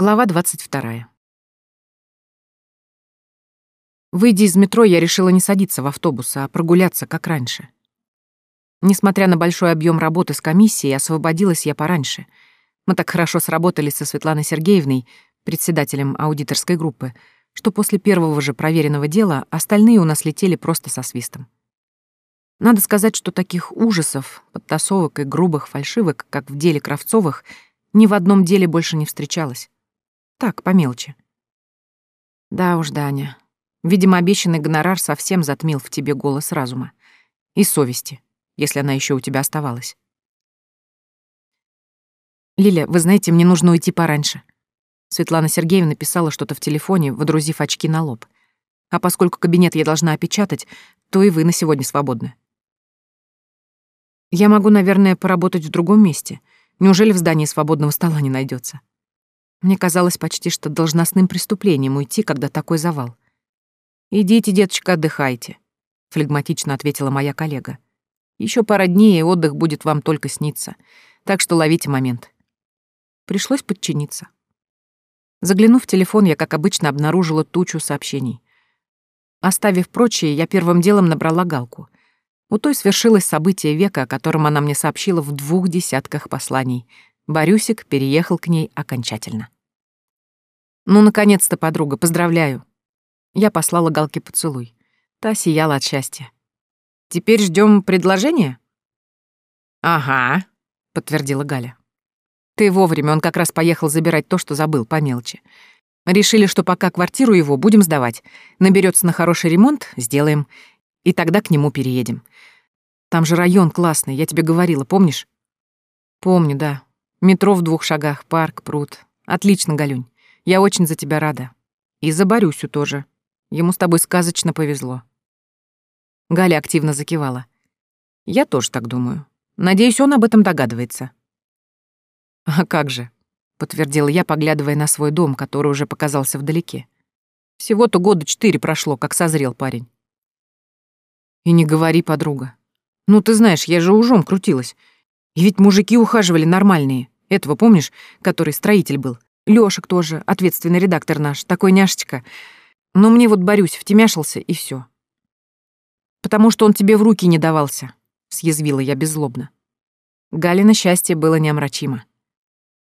Глава 22. Выйдя из метро, я решила не садиться в автобус, а прогуляться, как раньше. Несмотря на большой объем работы с комиссией, освободилась я пораньше. Мы так хорошо сработали со Светланой Сергеевной, председателем аудиторской группы, что после первого же проверенного дела остальные у нас летели просто со свистом. Надо сказать, что таких ужасов, подтасовок и грубых фальшивок, как в деле Кравцовых, ни в одном деле больше не встречалось. Так, по мелочи. Да уж, Даня. Видимо, обещанный гонорар совсем затмил в тебе голос разума. И совести, если она еще у тебя оставалась. «Лиля, вы знаете, мне нужно уйти пораньше». Светлана Сергеевна писала что-то в телефоне, водрузив очки на лоб. А поскольку кабинет я должна опечатать, то и вы на сегодня свободны. Я могу, наверное, поработать в другом месте. Неужели в здании свободного стола не найдется? Мне казалось почти что должностным преступлением уйти, когда такой завал. «Идите, деточка, отдыхайте», — флегматично ответила моя коллега. Еще пара дней, и отдых будет вам только сниться. Так что ловите момент». Пришлось подчиниться. Заглянув в телефон, я, как обычно, обнаружила тучу сообщений. Оставив прочие, я первым делом набрала Галку. У той свершилось событие века, о котором она мне сообщила в двух десятках посланий. Борюсик переехал к ней окончательно. «Ну, наконец-то, подруга, поздравляю!» Я послала Галке поцелуй. Та сияла от счастья. «Теперь ждем предложения?» «Ага», — подтвердила Галя. «Ты вовремя, он как раз поехал забирать то, что забыл, по мелочи. Решили, что пока квартиру его будем сдавать. Наберется на хороший ремонт — сделаем. И тогда к нему переедем. Там же район классный, я тебе говорила, помнишь? Помню, да. Метро в двух шагах, парк, пруд. Отлично, Галюнь. Я очень за тебя рада. И за Борюсю тоже. Ему с тобой сказочно повезло. Галя активно закивала. Я тоже так думаю. Надеюсь, он об этом догадывается. А как же? подтвердила я, поглядывая на свой дом, который уже показался вдалеке. Всего-то года четыре прошло, как созрел парень. И не говори, подруга. Ну, ты знаешь, я же ужом крутилась. И ведь мужики ухаживали нормальные. Этого помнишь, который строитель был? Лёшек тоже, ответственный редактор наш, такой няшечка. Но мне вот борюсь, втемяшился, и все. Потому что он тебе в руки не давался, съязвила я беззлобно. Галина счастье было неомрачимо.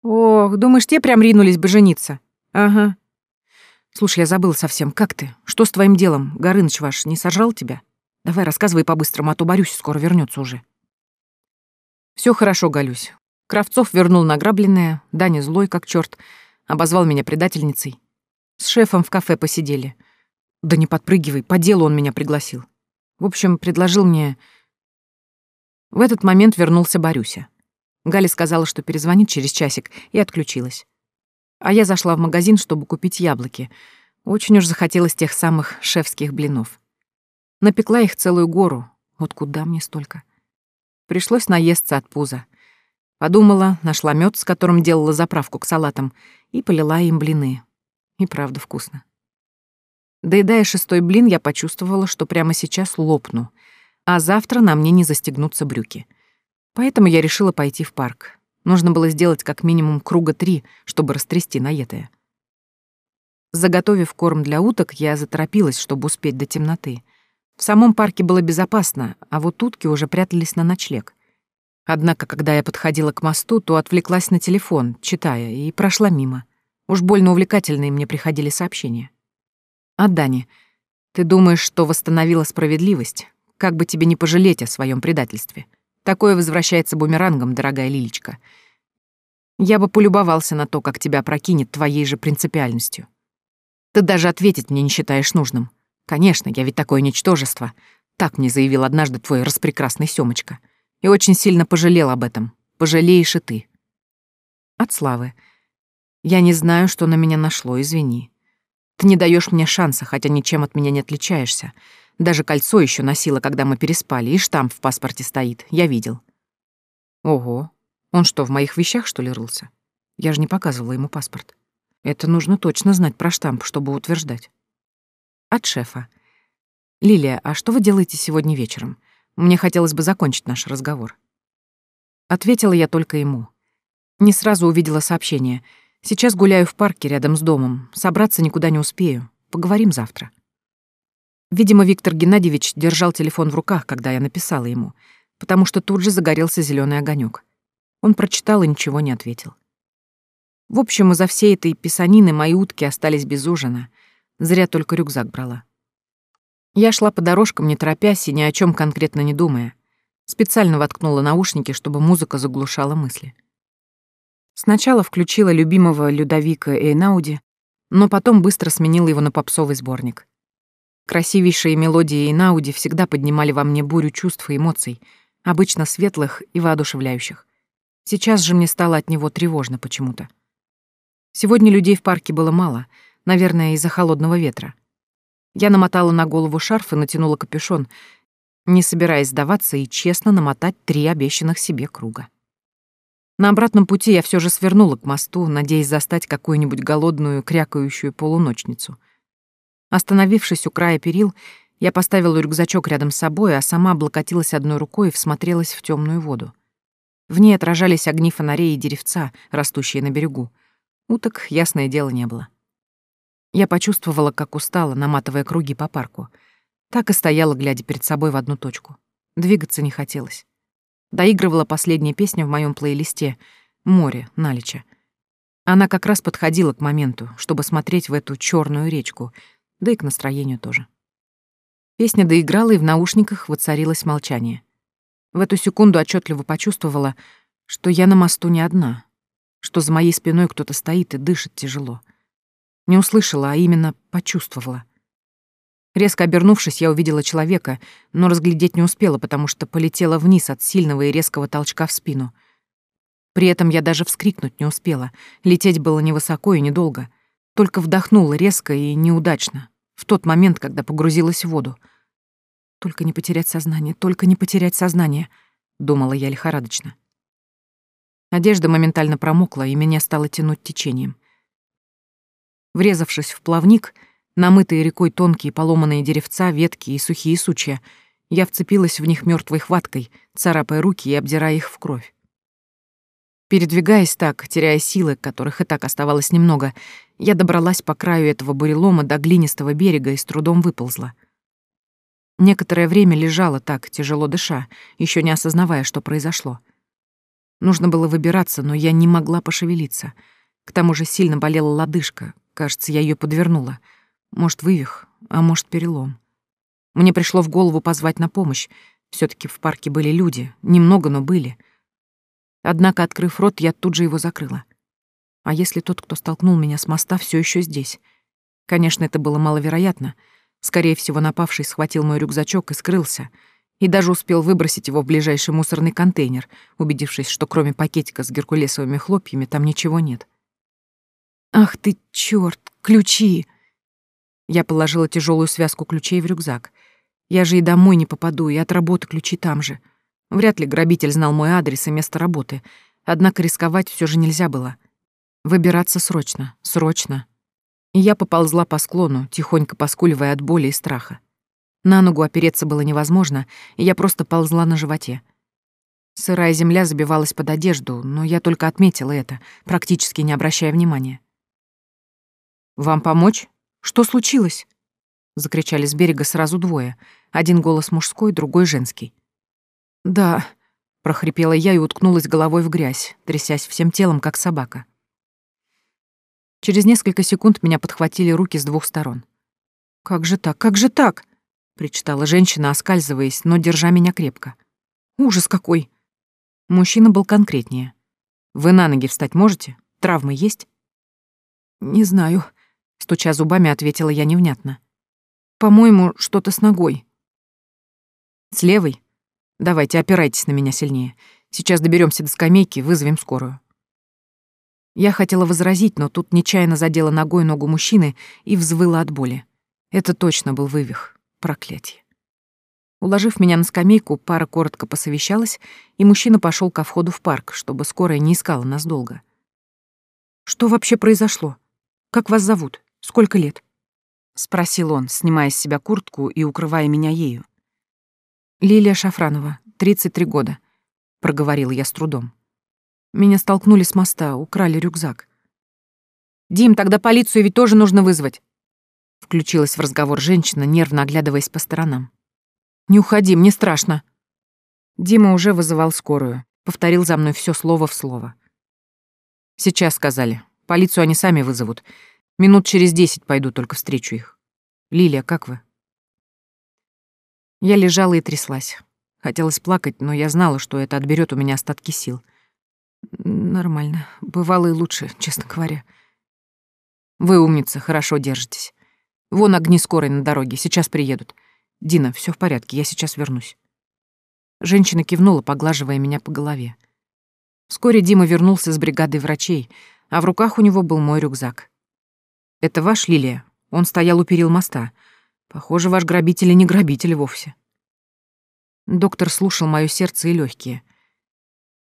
Ох, думаешь, те прям ринулись бы жениться? Ага. Слушай, я забыл совсем, как ты? Что с твоим делом? Горыныч ваш не сожрал тебя? Давай рассказывай по-быстрому, а то Борюсь скоро вернется уже. Все хорошо, Галюсь. Кравцов вернул награбленное, Даня злой как черт, обозвал меня предательницей. С шефом в кафе посидели. Да не подпрыгивай, по делу он меня пригласил. В общем, предложил мне... В этот момент вернулся Борюся. Галя сказала, что перезвонит через часик, и отключилась. А я зашла в магазин, чтобы купить яблоки. Очень уж захотелось тех самых шефских блинов. Напекла их целую гору. Вот куда мне столько? Пришлось наесться от пуза. Подумала, нашла мед, с которым делала заправку к салатам, и полила им блины. И правда вкусно. Доедая шестой блин, я почувствовала, что прямо сейчас лопну, а завтра на мне не застегнутся брюки. Поэтому я решила пойти в парк. Нужно было сделать как минимум круга три, чтобы растрясти наетое. Заготовив корм для уток, я заторопилась, чтобы успеть до темноты — в самом парке было безопасно, а вот утки уже прятались на ночлег. Однако, когда я подходила к мосту, то отвлеклась на телефон, читая, и прошла мимо. Уж больно увлекательные мне приходили сообщения. «А, Дани, ты думаешь, что восстановила справедливость? Как бы тебе не пожалеть о своем предательстве? Такое возвращается бумерангом, дорогая Лилечка. Я бы полюбовался на то, как тебя прокинет твоей же принципиальностью. Ты даже ответить мне не считаешь нужным. Конечно, я ведь такое ничтожество. Так мне заявил однажды твой распрекрасный Сёмочка. И очень сильно пожалел об этом. Пожалеешь и ты. От Славы. Я не знаю, что на меня нашло, извини. Ты не даешь мне шанса, хотя ничем от меня не отличаешься. Даже кольцо еще носила, когда мы переспали, и штамп в паспорте стоит. Я видел. Ого. Он что, в моих вещах, что ли, рылся? Я же не показывала ему паспорт. Это нужно точно знать про штамп, чтобы утверждать. От шефа. «Лилия, а что вы делаете сегодня вечером? Мне хотелось бы закончить наш разговор». Ответила я только ему. Не сразу увидела сообщение. Сейчас гуляю в парке рядом с домом. Собраться никуда не успею. Поговорим завтра. Видимо, Виктор Геннадьевич держал телефон в руках, когда я написала ему, потому что тут же загорелся зеленый огонек. Он прочитал и ничего не ответил. В общем, из-за всей этой писанины мои утки остались без ужина. Зря только рюкзак брала. Я шла по дорожкам, не торопясь и ни о чем конкретно не думая. Специально воткнула наушники, чтобы музыка заглушала мысли. Сначала включила любимого Людовика Эйнауди, но потом быстро сменила его на попсовый сборник. Красивейшие мелодии Эйнауди всегда поднимали во мне бурю чувств и эмоций, обычно светлых и воодушевляющих. Сейчас же мне стало от него тревожно почему-то. Сегодня людей в парке было мало, наверное, из-за холодного ветра. Я намотала на голову шарф и натянула капюшон, не собираясь сдаваться и честно намотать три обещанных себе круга. На обратном пути я все же свернула к мосту, надеясь застать какую-нибудь голодную, крякающую полуночницу. Остановившись у края перил, я поставила рюкзачок рядом с собой, а сама облокотилась одной рукой и всмотрелась в темную воду. В ней отражались огни фонарей и деревца, растущие на берегу. Уток, ясное дело, не было. Я почувствовала, как устала, наматывая круги по парку — так и стояла, глядя перед собой в одну точку. Двигаться не хотелось. Доигрывала последняя песня в моем плейлисте «Море» Налича. Она как раз подходила к моменту, чтобы смотреть в эту черную речку, да и к настроению тоже. Песня доиграла, и в наушниках воцарилось молчание. В эту секунду отчетливо почувствовала, что я на мосту не одна, что за моей спиной кто-то стоит и дышит тяжело. Не услышала, а именно почувствовала. Резко обернувшись, я увидела человека, но разглядеть не успела, потому что полетела вниз от сильного и резкого толчка в спину. При этом я даже вскрикнуть не успела. Лететь было невысоко и недолго. Только вдохнула резко и неудачно, в тот момент, когда погрузилась в воду. «Только не потерять сознание, только не потерять сознание», — думала я лихорадочно. Одежда моментально промокла, и меня стало тянуть течением. Врезавшись в плавник — намытые рекой тонкие поломанные деревца, ветки и сухие сучья. Я вцепилась в них мертвой хваткой, царапая руки и обдирая их в кровь. Передвигаясь так, теряя силы, которых и так оставалось немного, я добралась по краю этого бурелома до глинистого берега и с трудом выползла. Некоторое время лежала так, тяжело дыша, еще не осознавая, что произошло. Нужно было выбираться, но я не могла пошевелиться. К тому же сильно болела лодыжка, кажется, я ее подвернула — может, вывих, а может, перелом. Мне пришло в голову позвать на помощь. все таки в парке были люди, немного, но были. Однако, открыв рот, я тут же его закрыла. А если тот, кто столкнул меня с моста, все еще здесь? Конечно, это было маловероятно. Скорее всего, напавший схватил мой рюкзачок и скрылся, и даже успел выбросить его в ближайший мусорный контейнер, убедившись, что кроме пакетика с геркулесовыми хлопьями там ничего нет. «Ах ты, чёрт, ключи!» Я положила тяжелую связку ключей в рюкзак. Я же и домой не попаду, и от работы ключи там же. Вряд ли грабитель знал мой адрес и место работы. Однако рисковать все же нельзя было. Выбираться срочно, срочно. И я поползла по склону, тихонько поскуливая от боли и страха. На ногу опереться было невозможно, и я просто ползла на животе. Сырая земля забивалась под одежду, но я только отметила это, практически не обращая внимания. «Вам помочь?» Что случилось?» Закричали с берега сразу двое. Один голос мужской, другой женский. «Да», — прохрипела я и уткнулась головой в грязь, трясясь всем телом, как собака. Через несколько секунд меня подхватили руки с двух сторон. «Как же так? Как же так?» — причитала женщина, оскальзываясь, но держа меня крепко. «Ужас какой!» Мужчина был конкретнее. «Вы на ноги встать можете? Травмы есть?» «Не знаю», Стуча зубами, ответила я невнятно. По-моему, что-то с ногой. С левой? Давайте, опирайтесь на меня сильнее. Сейчас доберемся до скамейки, вызовем скорую. Я хотела возразить, но тут нечаянно задела ногой ногу мужчины и взвыла от боли. Это точно был вывих. Проклятие. Уложив меня на скамейку, пара коротко посовещалась, и мужчина пошел ко входу в парк, чтобы скорая не искала нас долго. «Что вообще произошло? Как вас зовут?» Сколько лет?» — спросил он, снимая с себя куртку и укрывая меня ею. «Лилия Шафранова, 33 года», — проговорил я с трудом. «Меня столкнули с моста, украли рюкзак». Дим, тогда полицию ведь тоже нужно вызвать. Включилась в разговор женщина, нервно оглядываясь по сторонам. Не уходи, мне страшно. Дима уже вызывал скорую, повторил за мной все слово в слово. Сейчас сказали. Полицию они сами вызовут. Минут через десять пойду, только встречу их. Лилия, как вы? Я лежала и тряслась. Хотелось плакать, но я знала, что это отберет у меня остатки сил. Нормально. Бывало и лучше, честно говоря. Вы умница, хорошо держитесь. Вон огни скорой на дороге, сейчас приедут. Дина, все в порядке, я сейчас вернусь. Женщина кивнула, поглаживая меня по голове. Вскоре Дима вернулся с бригадой врачей, а в руках у него был мой рюкзак. «Это ваш, Лилия?» Он стоял у перил моста. Похоже, ваш грабитель и не грабитель вовсе. Доктор слушал моё сердце и легкие.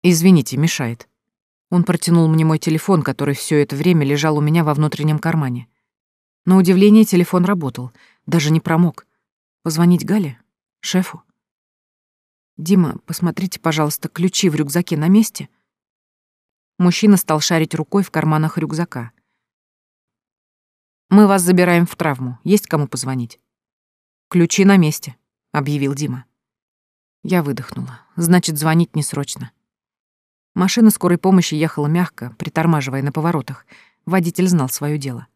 «Извините, мешает». Он протянул мне мой телефон, который все это время лежал у меня во внутреннем кармане. На удивление телефон работал, даже не промок. Позвонить Гале? Шефу? «Дима, посмотрите, пожалуйста, ключи в рюкзаке на месте?» Мужчина стал шарить рукой в карманах рюкзака. «Мы вас забираем в травму. Есть кому позвонить?» «Ключи на месте», — объявил Дима. Я выдохнула. Значит, звонить не срочно. Машина скорой помощи ехала мягко, притормаживая на поворотах. Водитель знал свое дело.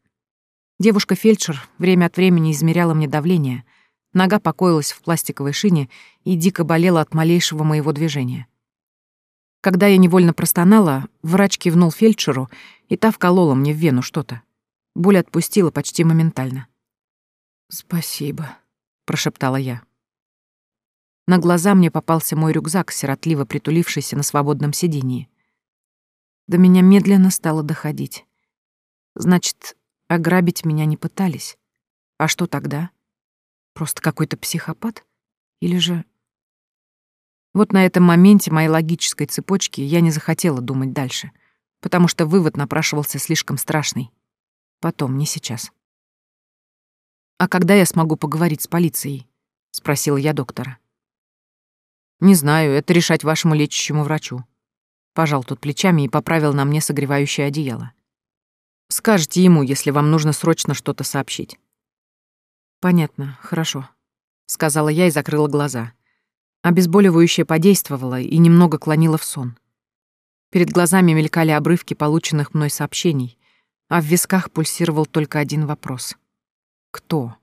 Девушка-фельдшер время от времени измеряла мне давление. Нога покоилась в пластиковой шине и дико болела от малейшего моего движения. Когда я невольно простонала, врач кивнул фельдшеру, и та вколола мне в вену что-то. Боль отпустила почти моментально. «Спасибо», — прошептала я. На глаза мне попался мой рюкзак, сиротливо притулившийся на свободном сидении. До меня медленно стало доходить. Значит, ограбить меня не пытались. А что тогда? Просто какой-то психопат? Или же... Вот на этом моменте моей логической цепочки я не захотела думать дальше, потому что вывод напрашивался слишком страшный. Потом, не сейчас. «А когда я смогу поговорить с полицией?» — спросила я доктора. Не знаю, это решать вашему лечащему врачу. Пожал тут плечами и поправил на мне согревающее одеяло. Скажите ему, если вам нужно срочно что-то сообщить. Понятно, хорошо, сказала я и закрыла глаза. Обезболивающее подействовало и немного клонило в сон. Перед глазами мелькали обрывки полученных мной сообщений, а в висках пульсировал только один вопрос. Кто?